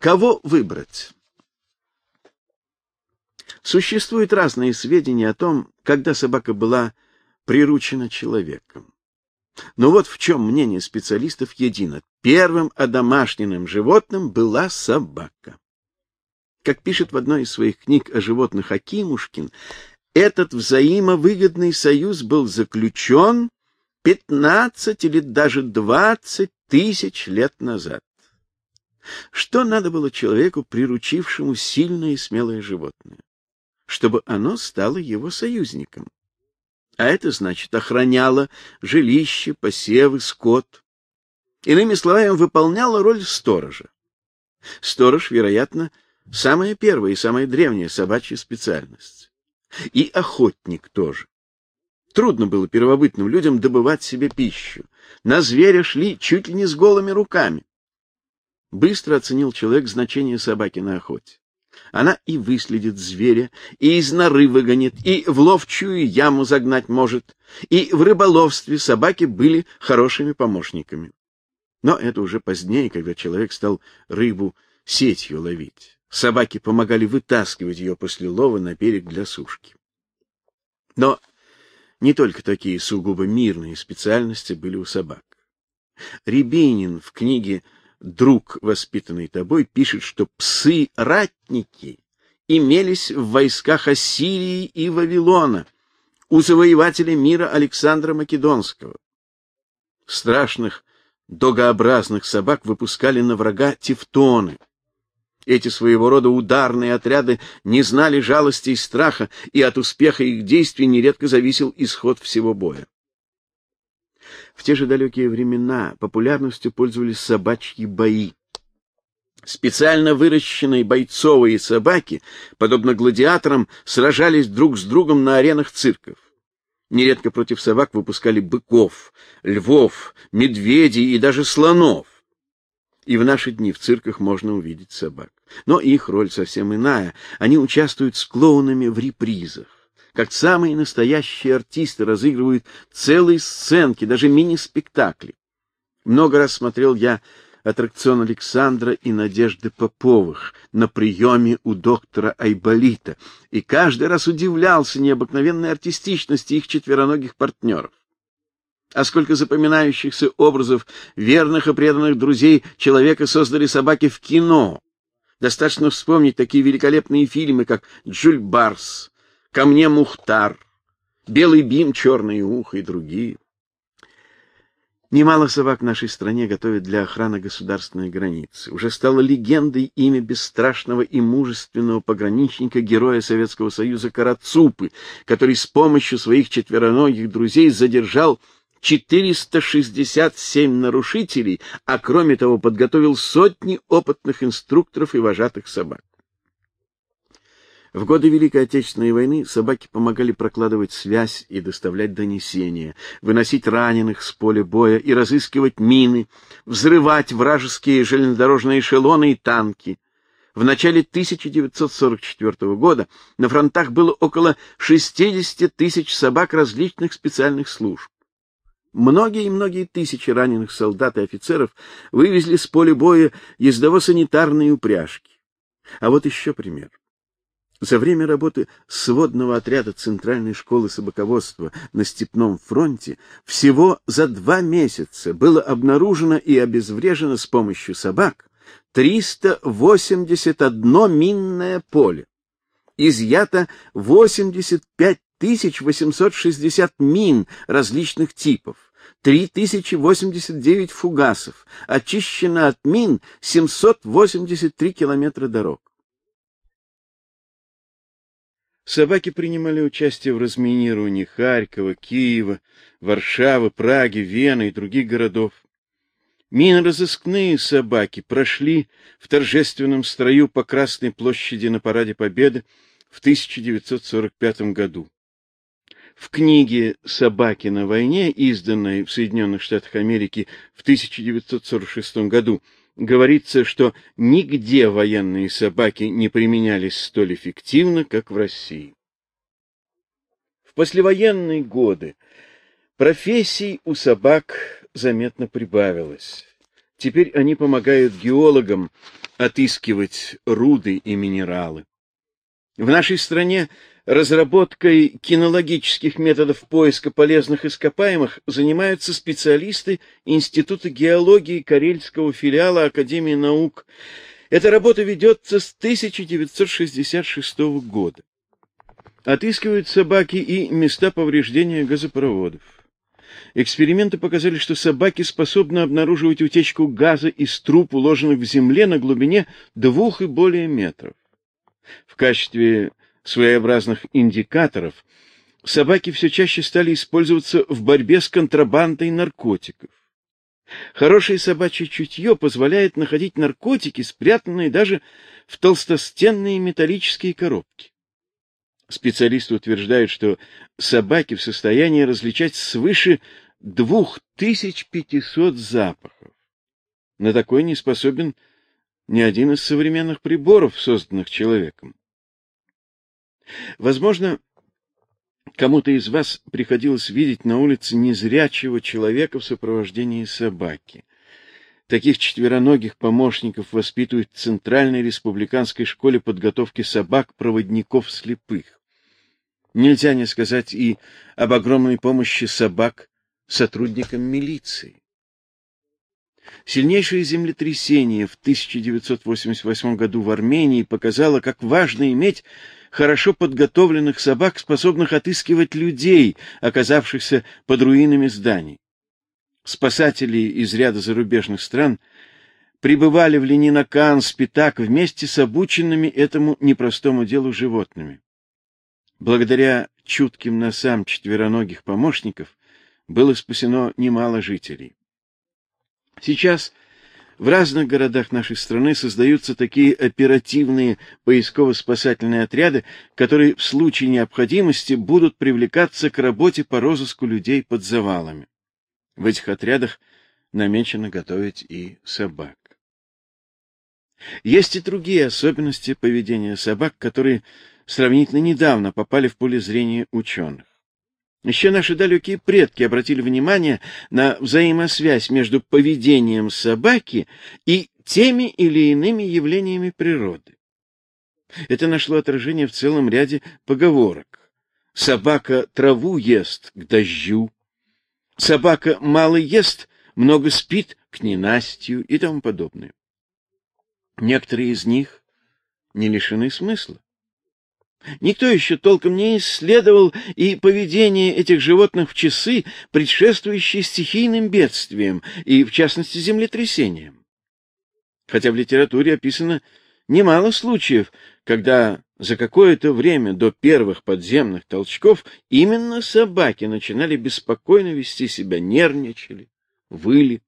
Кого выбрать? Существуют разные сведения о том, когда собака была приручена человеком. Но вот в чем мнение специалистов едино. Первым одомашненным животным была собака. Как пишет в одной из своих книг о животных Акимушкин, этот взаимовыгодный союз был заключен 15 или даже 20 тысяч лет назад. Что надо было человеку, приручившему сильное и смелое животное? Чтобы оно стало его союзником. А это значит охраняло жилище, посевы, скот. Иными словами, выполняло роль сторожа. Сторож, вероятно, самая первая и самая древняя собачья специальность. И охотник тоже. Трудно было первобытным людям добывать себе пищу. На зверя шли чуть ли не с голыми руками. Быстро оценил человек значение собаки на охоте. Она и выследит зверя, и из норы выгонит, и в ловчую яму загнать может, и в рыболовстве собаки были хорошими помощниками. Но это уже позднее, когда человек стал рыбу сетью ловить. Собаки помогали вытаскивать ее после лова на берег для сушки. Но не только такие сугубо мирные специальности были у собак. Рябинин в книге «Друг, воспитанный тобой» пишет, что псы-ратники имелись в войсках Ассирии и Вавилона, у завоевателя мира Александра Македонского. Страшных догообразных собак выпускали на врага тевтоны — эти своего рода ударные отряды не знали жалости и страха, и от успеха их действий нередко зависел исход всего боя. В те же далекие времена популярностью пользовались собачьи бои. Специально выращенные бойцовые собаки, подобно гладиаторам, сражались друг с другом на аренах цирков. Нередко против собак выпускали быков, львов, медведей и даже слонов. И в наши дни в цирках можно увидеть собак. Но их роль совсем иная. Они участвуют с клоунами в репризах. Как самые настоящие артисты разыгрывают целые сценки, даже мини-спектакли. Много раз смотрел я аттракцион Александра и Надежды Поповых на приеме у доктора Айболита, и каждый раз удивлялся необыкновенной артистичности их четвероногих партнеров. А сколько запоминающихся образов верных и преданных друзей человека создали собаки в кино. Достаточно вспомнить такие великолепные фильмы, как «Джуль Барс», «Ко мне Мухтар», «Белый бим, черное ухо» и другие. Немало собак в нашей стране готовят для охраны государственной границы. Уже стало легендой имя бесстрашного и мужественного пограничника, героя Советского Союза Карацупы, который с помощью своих четвероногих друзей задержал 467 нарушителей, а кроме того подготовил сотни опытных инструкторов и вожатых собак. В годы Великой Отечественной войны собаки помогали прокладывать связь и доставлять донесения, выносить раненых с поля боя и разыскивать мины, взрывать вражеские железнодорожные эшелоны и танки. В начале 1944 года на фронтах было около 60 тысяч собак различных специальных служб. Многие и многие тысячи раненых солдат и офицеров вывезли с поля боя ездово-санитарные упряжки. А вот еще пример. За время работы сводного отряда Центральной школы собаководства на Степном фронте всего за два месяца было обнаружено и обезврежено с помощью собак 381 минное поле. Изъято 85 1860 мин различных типов, 3089 фугасов, очищено от мин 783 километра дорог. Собаки принимали участие в разминировании Харькова, Киева, Варшавы, Праги, Вены и других городов. Минно-розыскные собаки прошли в торжественном строю по Красной площади на параде Победы в 1945 году. В книге «Собаки на войне», изданной в Соединенных Штатах Америки в 1946 году, говорится, что нигде военные собаки не применялись столь эффективно, как в России. В послевоенные годы профессий у собак заметно прибавилось. Теперь они помогают геологам отыскивать руды и минералы. В нашей стране разработкой кинологических методов поиска полезных ископаемых занимаются специалисты Института геологии Карельского филиала Академии наук. Эта работа ведется с 1966 года. Отыскивают собаки и места повреждения газопроводов. Эксперименты показали, что собаки способны обнаруживать утечку газа из труб, уложенных в земле на глубине двух и более метров. В качестве своеобразных индикаторов собаки все чаще стали использоваться в борьбе с контрабандой наркотиков. Хорошее собачье чутье позволяет находить наркотики, спрятанные даже в толстостенные металлические коробки. Специалисты утверждают, что собаки в состоянии различать свыше 2500 запахов. На такой не способен ни один из современных приборов, созданных человеком. Возможно, кому-то из вас приходилось видеть на улице незрячего человека в сопровождении собаки. Таких четвероногих помощников воспитывают в Центральной республиканской школе подготовки собак-проводников слепых. Нельзя не сказать и об огромной помощи собак сотрудникам милиции. Сильнейшее землетрясение в 1988 году в Армении показало, как важно иметь хорошо подготовленных собак, способных отыскивать людей, оказавшихся под руинами зданий. Спасатели из ряда зарубежных стран прибывали в Ленинакан, Спитак вместе с обученными этому непростому делу животными. Благодаря чутким носам четвероногих помощников было спасено немало жителей. Сейчас в разных городах нашей страны создаются такие оперативные поисково-спасательные отряды, которые в случае необходимости будут привлекаться к работе по розыску людей под завалами. В этих отрядах намечено готовить и собак. Есть и другие особенности поведения собак, которые сравнительно недавно попали в поле зрения ученых. Еще наши далекие предки обратили внимание на взаимосвязь между поведением собаки и теми или иными явлениями природы. Это нашло отражение в целом ряде поговорок. Собака траву ест к дождю, собака мало ест, много спит к ненастью и тому подобное. Некоторые из них не лишены смысла. Никто еще толком не исследовал и поведение этих животных в часы, предшествующие стихийным бедствиям и, в частности, землетрясениям. Хотя в литературе описано немало случаев, когда за какое-то время до первых подземных толчков именно собаки начинали беспокойно вести себя, нервничали, выли.